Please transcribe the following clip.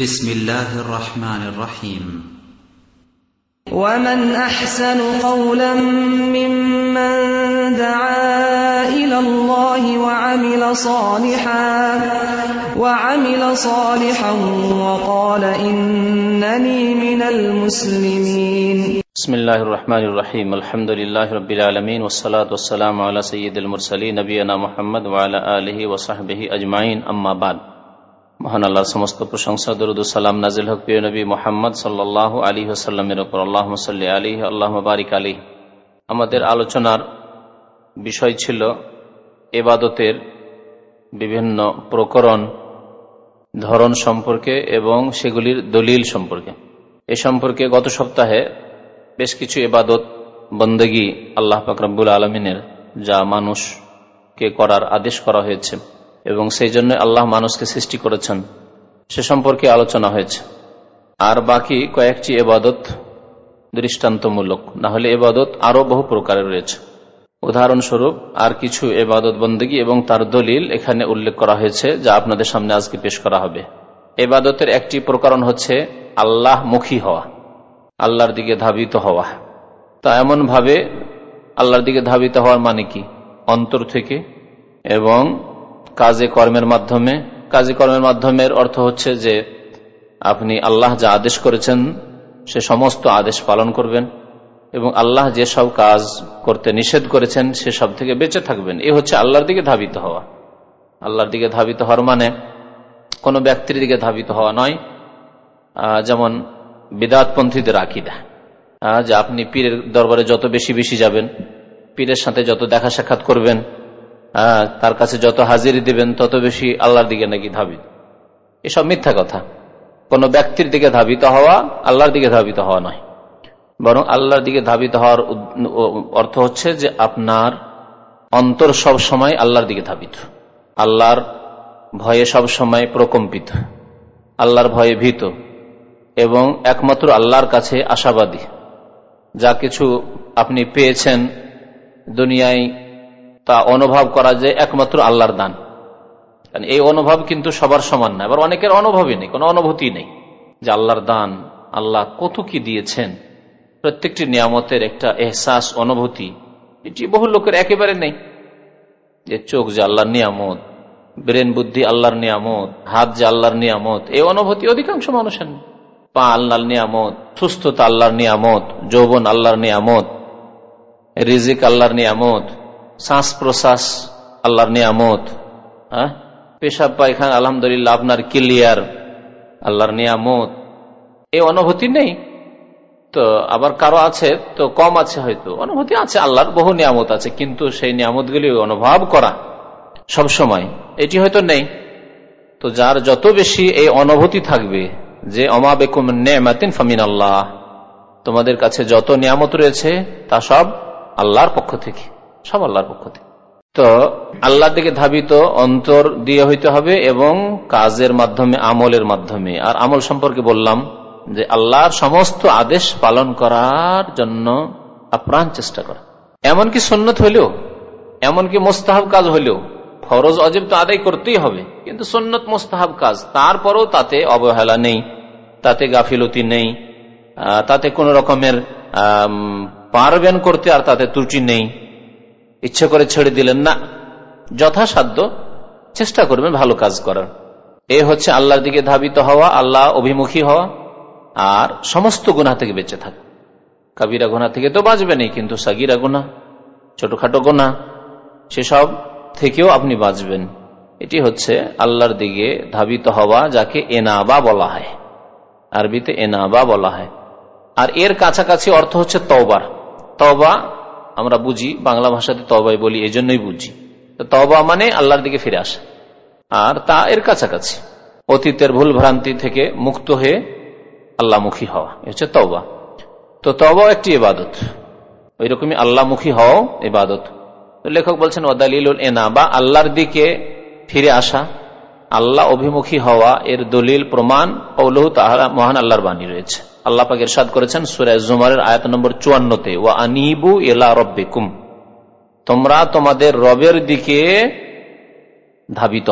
بسم الله الرحمن الرحيم. ومن أحسن قولا ممن دعا إلى الله وعمل صالحا وعمل صالحا وقال إنني من المسلمين. بسم الله الرحمن الرحيم. الحمد لله رب العالمين والصلاة والسلام على سيد المرسلين نبينا محمد وعلى آله وصحبه أجمعين. أما بعد মহান আল্লাহর সমস্ত প্রশংসা, দরুদ সালাম নাজিল হক প্রিয় নবী মোহাম্মদ সাল্লাহ আলী হাসাল্লামের ওপর। আল্লাহ সাল্লি আলী আল্লাহ বারিক আলী আমাদের আলোচনার বিষয় ছিল এবাদতের বিভিন্ন প্রকরণ, ধরন সম্পর্কে এবং সেগুলির দলিল সম্পর্কে। এ সম্পর্কে গত সপ্তাহে বেশ কিছু এবাদত বন্দেগী আল্লাহ ফাকরাবুল আলমিনের যা মানুষকে করার আদেশ করা হয়েছে। এবং সেই জন্য আল্লাহ মানুষকে সৃষ্টি করেছেন। সে সম্পর্কে আলোচনা হয়েছে। আর বাকি কয়েকটি এবাদত দৃষ্টান্তমূলক। না হলে এবাদত আরও বহু প্রকারের রয়েছে। উদাহরণস্বরূপ, আর কিছু এবাদত বন্দী এবং তার দলিল এখানে উল্লেখ করা হয়েছে, যা আপনাদের সামনে আজকে পেশ করা হবে। এবাদতের একটি প্রকরণ হচ্ছে আল্লাহ মুখী হওয়া, আল্লাহর দিকে ধাবিত হওয়া। তা এমন ভাবে আল্লাহর দিকে ধাবিত হওয়ার মানে কি? অন্তর থেকে এবং কাজে কর্মের মাধ্যমে। কাজে কর্মের মাধ্যমের অর্থ হচ্ছে যে আপনি আল্লাহ যা আদেশ করেছেন, সে সমস্ত আদেশ পালন করবেন এবং আল্লাহ যে সব কাজ করতে নিষেধ করেছেন, সে সব থেকে বেঁচে থাকবেন। এ হচ্ছে আল্লাহর দিকে ধাবিত হওয়া। আল্লাহর দিকে ধাবিত হওয়ার মানে কোনো ব্যক্তির দিকে ধাবিত হওয়া নয়। যেমন বিদাতপন্থীদের আকিদা। যে আপনি পীরের দরবারে যত বেশি বেশি যাবেন, পীরের সাথে যত দেখা সাক্ষাৎ করবেন তার কাছে যত হাজিরি দিবেন, তত বেশি আল্লাহর দিকে নাকি ধাবিত। এসব মিথ্যা কথা। কোন ব্যক্তির দিকে ধাবিত হওয়া আল্লাহর দিকে ধাবিত হওয়া নয়। বরং আল্লাহর দিকে ধাবিত হওয়ার অর্থ হচ্ছে যে আপনার অন্তর সব সময় আল্লাহর দিকে ধাবিত। আল্লাহর ভয়ে সব সময় প্রকম্পিত। আল্লাহর ভয়ে ভীত। এবং একমাত্র আল্লাহর কাছে আশাবাদী। যা কিছু আপনি পেয়েছেন দুনিয়ায় তা অনুভব করা যে একমাত্র আল্লাহর দান। কারণ এই অনুভব কিন্তু সবার সমান না, এবার অনেকের অনুভবই নেই, কোনো অনুভূতি নেই যে আল্লাহর দান, আল্লাহ কত কি দিয়েছেন। প্রত্যেকটি নিয়ামতের একটা এহসাস, অনুভূতি, এটি বহু লোকের একেবারে নেই। যে চোখ যে আল্লাহর নিয়ামত, ব্রেন বুদ্ধি আল্লাহর নিয়ামত, হাত যে আল্লাহর নিয়ামত, এই অনুভূতি অধিকাংশ মানুষের পা আল্লাহর নিয়ামত, সুস্থতা আল্লাহর নিয়ামত, যৌবন আল্লাহর নিয়ামত, রিজিক আল্লাহর নিয়ামত শ্বাস প্রশ্বাস আল্লাহর নিয়ামত হ্যাঁ? পেশাব পায়খানা, আলহামদুলিল্লাহ, আপনার ক্লিয়ার আল্লাহর নিয়ামত। এই অনুভূতি নেই। তো আবার কারও আছে, তো কম আছে হয়তো। অনুভূতি আছে, আল্লাহর বহু নিয়ামত আছে, কিন্তু সেই নিয়ামতগুলি অনুভব করা সব সময় এটি হয়তো নেই। তো যার যত বেশি এই অনুভূতি থাকবে, যে অমাবেকুম নেমাতিন ফামিন আল্লাহ তোমাদের কাছে যত নিয়ামত রয়েছে, তা সব আল্লাহর পক্ষ থেকে। সব আল্লাহর পক্ষ থেকে। তো আল্লাহর দিকে ধাবিত অন্তর দিয়ে হইতে হবে এবং কাজের মাধ্যমে, আমলের মাধ্যমে। আর আমল সম্পর্কে বললাম যে আল্লাহর সমস্ত আদেশ পালন করার জন্য আপ্রাণ চেষ্টা করা। এমনকি সন্ন্যত হইলেও, এমনকি মোস্তাহাব কাজ হইলেও, ফরজ, অজীব তো আদায় করতেই হবে। কিন্তু সন্ন্যত মোস্তাহাব কাজ, তারপরও তাতে অবহেলা নেই, তাতে গাফিলতি নেই তাতে কোন রকমের পারবেন করতে আর তাতে ত্রুটি নেই। ইচ্ছে করে ছেড়ে দিলেন না। যথাসাধ্য চেষ্টা করবেন ভালো কাজ করার। এ হচ্ছে আল্লাহর দিকে ধাবিত হওয়া, আল্লাহ অভিমুখী হওয়া, আর সমস্ত গুণা থেকে বেঁচে থাকা। কাবিরা গুণা থেকে তো বাঁচবেনই কিন্তু সাগিরা গুণা ছোটখাটো গুণা সেসব থেকেও আপনি বাঁচবেন। এটি হচ্ছে আল্লাহর দিকে ধাবিত হওয়া, যাকে এনাবা বলা হয়। আরবিতে এনাবা বলা হয়। আর এর কাছাকাছি অর্থ হচ্ছে তওবার। তওবা আমরা বুঝি, বাংলা ভাষাতে তবাই বলি এই জন্যই বুঝি তবা মানে আল্লাহর দিকে ফিরে আসা। আর তা এর কাছাকাছি। অতীতের ভুল ভ্রান্তি থেকে মুক্ত হয়ে আল্লাহমুখী হওয়া। হচ্ছে তবা তো তবাও একটি ইবাদত। ওই রকমই আল্লাহমুখী হওয়াও ইবাদত। লেখক বলছেন ওদালিল এনা বা আল্লাহর দিকে ফিরে আসা। আল্লাহ অভিমুখী হওয়া এর দলিল, প্রমাণ পৌলহু তাহারা মহান আল্লাহর বাণী রয়েছে। আল্লাহ পাক ইরশাদ করেছেন সুরায় জুমারের আয়াত নম্বর চুয়ান্নতে ও আনিবু এলা রব্বিকুম। তোমরা তোমাদের রবের দিকে ধাবিত